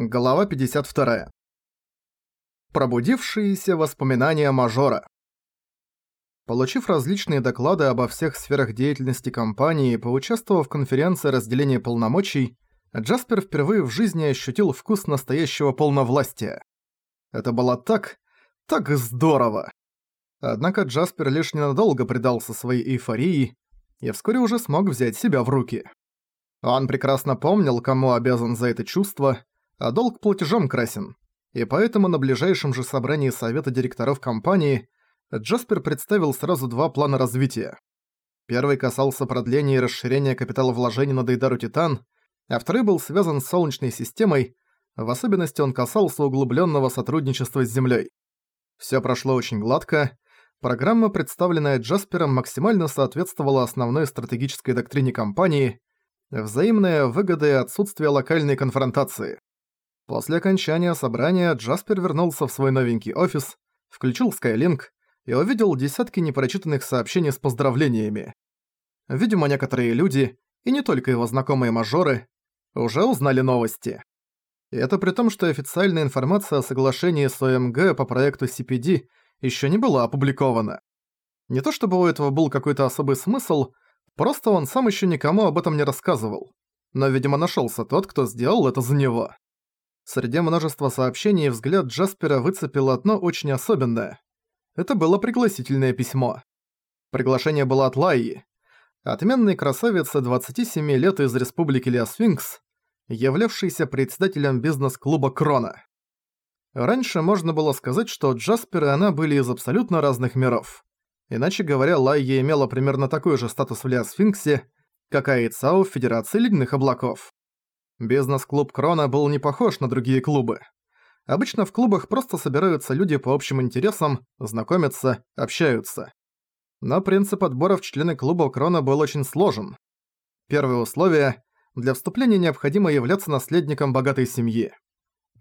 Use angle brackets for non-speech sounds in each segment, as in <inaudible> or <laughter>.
Глава 52. Пробудившиеся воспоминания мажора. Получив различные доклады обо всех сферах деятельности компании и поучаствовав в конференции разделения полномочий, Джаспер впервые в жизни ощутил вкус настоящего полновластия. Это было так, так здорово. Однако Джаспер лишь ненадолго предался своей эйфории и вскоре уже смог взять себя в руки. Он прекрасно помнил, кому обязан за это чувство, а долг платежом красен. И поэтому на ближайшем же собрании совета директоров компании Джаспер представил сразу два плана развития. Первый касался продления и расширения капиталовложений на Дейдару Титан, а второй был связан с Солнечной системой, в особенности он касался углубленного сотрудничества с Землей. Все прошло очень гладко, программа, представленная Джаспером, максимально соответствовала основной стратегической доктрине компании – взаимная выгода и отсутствие локальной конфронтации. После окончания собрания Джаспер вернулся в свой новенький офис, включил Skylink и увидел десятки непрочитанных сообщений с поздравлениями. Видимо, некоторые люди, и не только его знакомые мажоры, уже узнали новости. И это при том, что официальная информация о соглашении с ОМГ по проекту CPD еще не была опубликована. Не то чтобы у этого был какой-то особый смысл, просто он сам еще никому об этом не рассказывал. Но, видимо, нашелся тот, кто сделал это за него. Среди множества сообщений взгляд Джаспера выцепил одно очень особенное. Это было пригласительное письмо. Приглашение было от Лайи, отменной красавицы 27 лет из республики Леосфинкс, являвшейся председателем бизнес-клуба Крона. Раньше можно было сказать, что Джаспер и она были из абсолютно разных миров. Иначе говоря, Лайя имела примерно такой же статус в Леосфинксе, как Айцао в Федерации Ледяных Облаков. Бизнес-клуб Крона был не похож на другие клубы. Обычно в клубах просто собираются люди по общим интересам, знакомятся, общаются. Но принцип отбора в члены клуба Крона был очень сложен. Первое условие – для вступления необходимо являться наследником богатой семьи.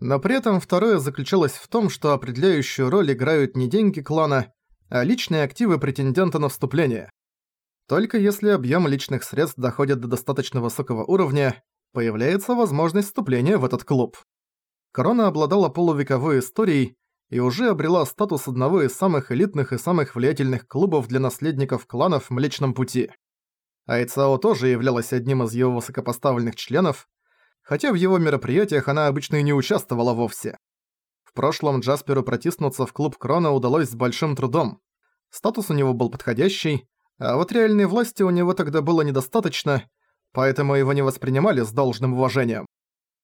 Но при этом второе заключалось в том, что определяющую роль играют не деньги клана, а личные активы претендента на вступление. Только если объем личных средств доходит до достаточно высокого уровня, появляется возможность вступления в этот клуб. Корона обладала полувековой историей и уже обрела статус одного из самых элитных и самых влиятельных клубов для наследников кланов в Млечном Пути. Айцао тоже являлась одним из его высокопоставленных членов, хотя в его мероприятиях она обычно и не участвовала вовсе. В прошлом Джасперу протиснуться в клуб Крона удалось с большим трудом. Статус у него был подходящий, а вот реальной власти у него тогда было недостаточно, поэтому его не воспринимали с должным уважением.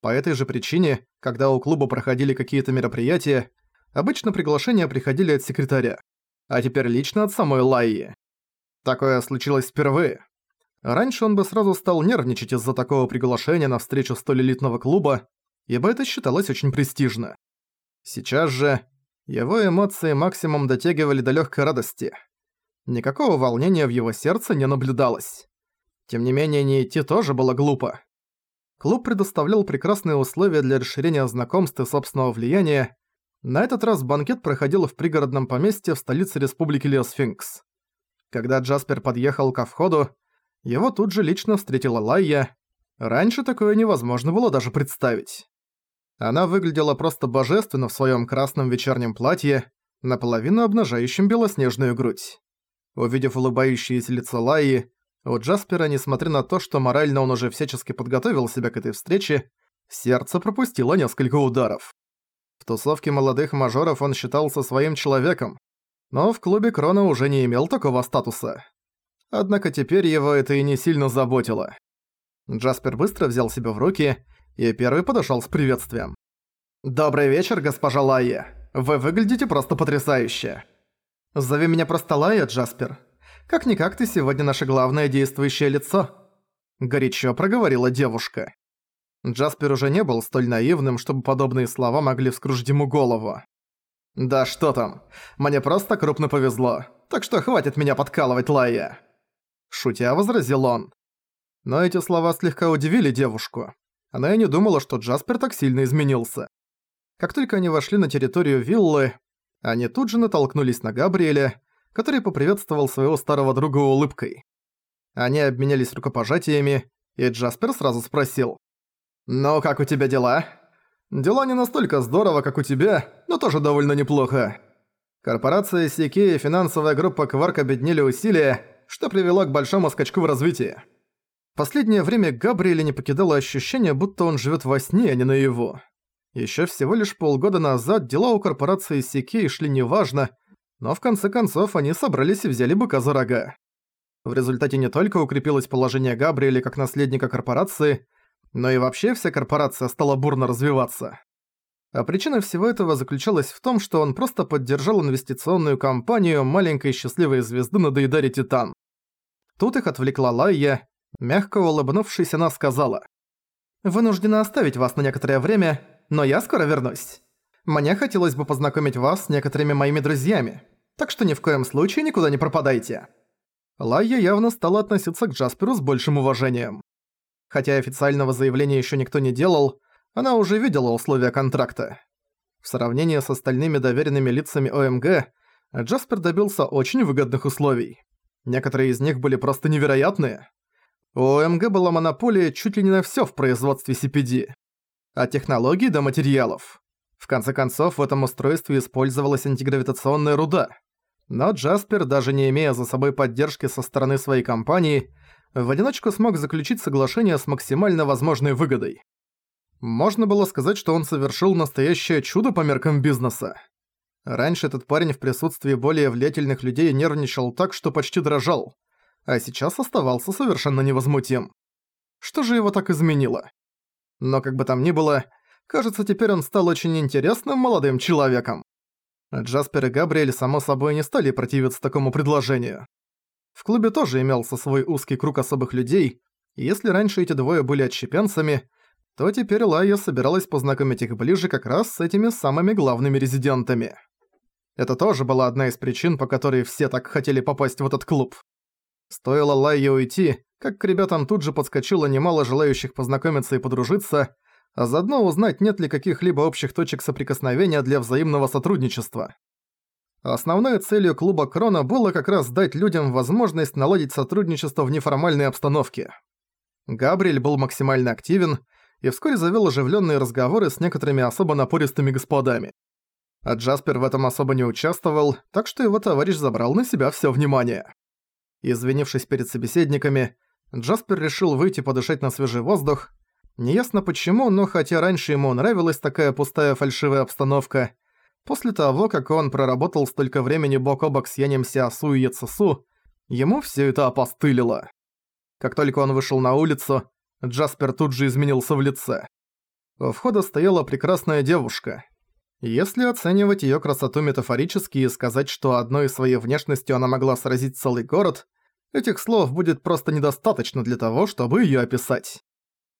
По этой же причине, когда у клуба проходили какие-то мероприятия, обычно приглашения приходили от секретаря, а теперь лично от самой Лайи. Такое случилось впервые. Раньше он бы сразу стал нервничать из-за такого приглашения на встречу столь элитного клуба, ибо это считалось очень престижно. Сейчас же его эмоции максимум дотягивали до легкой радости. Никакого волнения в его сердце не наблюдалось. Тем не менее, не идти тоже было глупо. Клуб предоставлял прекрасные условия для расширения знакомств и собственного влияния. На этот раз банкет проходил в пригородном поместье в столице республики Леосфинкс. Когда Джаспер подъехал ко входу, его тут же лично встретила Лайя. Раньше такое невозможно было даже представить. Она выглядела просто божественно в своем красном вечернем платье, наполовину обнажающем белоснежную грудь. Увидев улыбающееся лицо Лайи, у Джаспера, несмотря на то, что морально он уже всячески подготовил себя к этой встрече, сердце пропустило несколько ударов. В тусовке молодых мажоров он считался своим человеком, но в клубе Крона уже не имел такого статуса. Однако теперь его это и не сильно заботило. Джаспер быстро взял себя в руки и первый подошёл с приветствием. «Добрый вечер, госпожа Лайя. Вы выглядите просто потрясающе. Зови меня просто Лайя, Джаспер. Как-никак ты сегодня наше главное действующее лицо», — горячо проговорила девушка. Джаспер уже не был столь наивным, чтобы подобные слова могли вскружить ему голову. «Да что там, мне просто крупно повезло, так что хватит меня подкалывать, Лайя!» Шутя возразил он. Но эти слова слегка удивили девушку. Она и не думала, что Джаспер так сильно изменился. Как только они вошли на территорию виллы, они тут же натолкнулись на Габриэля, который поприветствовал своего старого друга улыбкой. Они обменялись рукопожатиями, и Джаспер сразу спросил. «Ну, как у тебя дела?» Дела не настолько здорово, как у тебя, но тоже довольно неплохо. Корпорация Сики и финансовая группа Кварк объединили усилия, что привело к большому скачку в развитии. Последнее время Габриэля не покидало ощущение, будто он живет во сне, а не наяву. Еще всего лишь полгода назад дела у корпорации Сики шли неважно, но в конце концов они собрались и взяли быка за рога. В результате не только укрепилось положение Габриэля как наследника корпорации, но и вообще вся корпорация стала бурно развиваться. А причина всего этого заключалась в том, что он просто поддержал инвестиционную компанию маленькой счастливой звезды на Дейдаре Титан. Тут их отвлекла Лайя, Мягко улыбнувшись, она сказала. «Вынуждена оставить вас на некоторое время, но я скоро вернусь. Мне хотелось бы познакомить вас с некоторыми моими друзьями, так что ни в коем случае никуда не пропадайте». Лайя явно стала относиться к Джасперу с большим уважением. Хотя официального заявления еще никто не делал, она уже видела условия контракта. В сравнении с остальными доверенными лицами ОМГ, Джаспер добился очень выгодных условий. Некоторые из них были просто невероятные. У ОМГ была монополия чуть ли не на всё в производстве CPD. От технологий до материалов. В конце концов, в этом устройстве использовалась антигравитационная руда. Но Джаспер, даже не имея за собой поддержки со стороны своей компании, в одиночку смог заключить соглашение с максимально возможной выгодой. Можно было сказать, что он совершил настоящее чудо по меркам бизнеса. Раньше этот парень в присутствии более влиятельных людей нервничал так, что почти дрожал а сейчас оставался совершенно невозмутим. Что же его так изменило? Но как бы там ни было, кажется, теперь он стал очень интересным молодым человеком. Джаспер и Габриэль, само собой, не стали противиться такому предложению. В клубе тоже имелся свой узкий круг особых людей, и если раньше эти двое были отщепенцами, то теперь Лайя собиралась познакомить их ближе как раз с этими самыми главными резидентами. Это тоже была одна из причин, по которой все так хотели попасть в этот клуб. Стоило Лайе уйти, как к ребятам тут же подскочило немало желающих познакомиться и подружиться, а заодно узнать, нет ли каких-либо общих точек соприкосновения для взаимного сотрудничества. Основной целью клуба Крона было как раз дать людям возможность наладить сотрудничество в неформальной обстановке. Габриэль был максимально активен и вскоре завел оживленные разговоры с некоторыми особо напористыми господами. А Джаспер в этом особо не участвовал, так что его товарищ забрал на себя все внимание. Извинившись перед собеседниками, Джаспер решил выйти подышать на свежий воздух. Неясно почему, но хотя раньше ему нравилась такая пустая фальшивая обстановка, после того, как он проработал столько времени бок о бок с Янем Сиасу и Яцесу, ему все это опостылило. Как только он вышел на улицу, Джаспер тут же изменился в лице. У входа стояла прекрасная девушка. Если оценивать её красоту метафорически и сказать, что одной своей внешностью она могла сразить целый город, Этих слов будет просто недостаточно для того, чтобы её описать.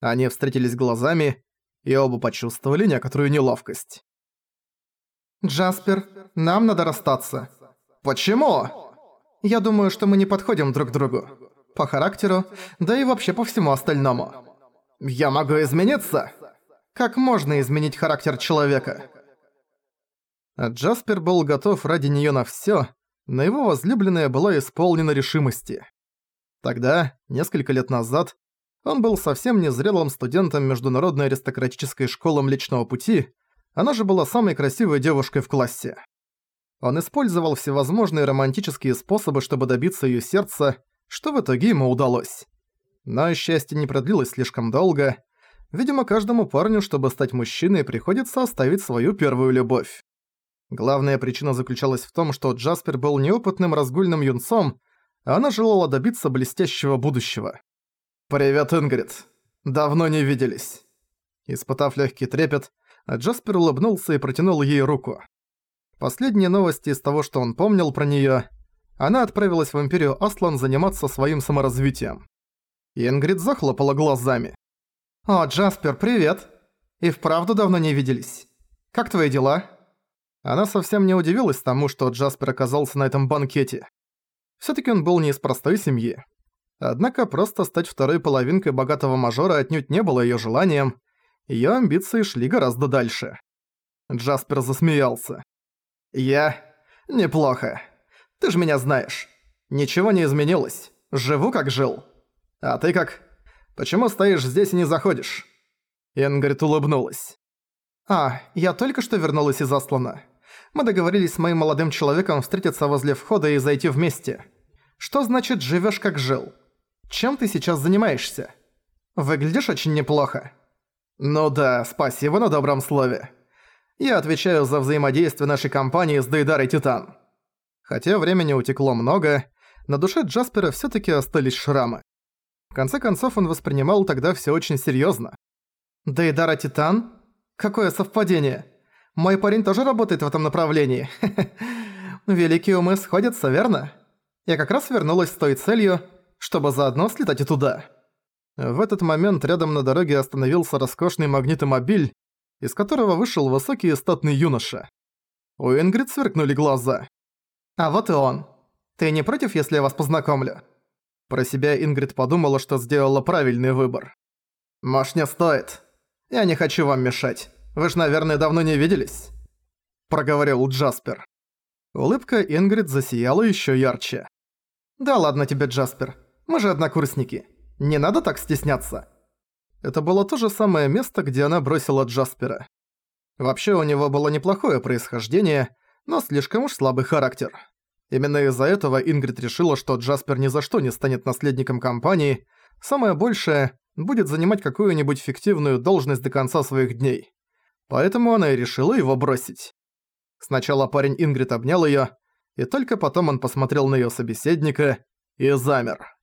Они встретились глазами, и оба почувствовали некоторую неловкость. «Джаспер, нам надо расстаться». «Почему?» «Я думаю, что мы не подходим друг к другу. По характеру, да и вообще по всему остальному». «Я могу измениться?» «Как можно изменить характер человека?» Джаспер был готов ради неё на всё, но его возлюбленная была исполнена решимости. Тогда, несколько лет назад, он был совсем незрелым студентом Международной аристократической школы Млечного Пути, она же была самой красивой девушкой в классе. Он использовал всевозможные романтические способы, чтобы добиться её сердца, что в итоге ему удалось. Но счастье не продлилось слишком долго. Видимо, каждому парню, чтобы стать мужчиной, приходится оставить свою первую любовь. Главная причина заключалась в том, что Джаспер был неопытным разгульным юнцом, а она желала добиться блестящего будущего. «Привет, Ингрид. Давно не виделись». Испытав легкий трепет, Джаспер улыбнулся и протянул ей руку. Последние новости из того, что он помнил про неё, она отправилась в Империю Аслан заниматься своим саморазвитием. Ингрид захлопала глазами. «О, Джаспер, привет! И вправду давно не виделись. Как твои дела?» Она совсем не удивилась тому, что Джаспер оказался на этом банкете. Всё-таки он был не из простой семьи. Однако просто стать второй половинкой богатого мажора отнюдь не было её желанием, её амбиции шли гораздо дальше. Джаспер засмеялся. «Я... неплохо. Ты же меня знаешь. Ничего не изменилось. Живу как жил. А ты как? Почему стоишь здесь и не заходишь?» Ингрид улыбнулась. «А, я только что вернулась из Аслана. Мы договорились с моим молодым человеком встретиться возле входа и зайти вместе. Что значит «живёшь как жил»? Чем ты сейчас занимаешься? Выглядишь очень неплохо». «Ну да, спасибо на добром слове. Я отвечаю за взаимодействие нашей компании с Дейдарой Титан». Хотя времени утекло много, на душе Джаспера всё-таки остались шрамы. В конце концов, он воспринимал тогда всё очень серьёзно. «Дейдара Титан? Какое совпадение? Мой парень тоже работает в этом направлении. <laughs> Великие умы сходятся, верно? Я как раз вернулась с той целью, чтобы заодно слетать и туда». В этот момент рядом на дороге остановился роскошный магнитомобиль, из которого вышел высокий и статный юноша. У Ингрид сверкнули глаза. «А вот и он. Ты не против, если я вас познакомлю?» Про себя Ингрид подумала, что сделала правильный выбор. «Может, не стоит? Я не хочу вам мешать. Вы ж, наверное, давно не виделись?» Проговорил Джаспер. Улыбка Ингрид засияла ещё ярче. «Да ладно тебе, Джаспер. Мы же однокурсники. Не надо так стесняться». Это было то же самое место, где она бросила Джаспера. Вообще у него было неплохое происхождение, но слишком уж слабый характер. Именно из-за этого Ингрид решила, что Джаспер ни за что не станет наследником компании, самое большее – будет занимать какую-нибудь фиктивную должность до конца своих дней. Поэтому она и решила его бросить. Сначала парень Ингрид обнял её, и только потом он посмотрел на её собеседника и замер.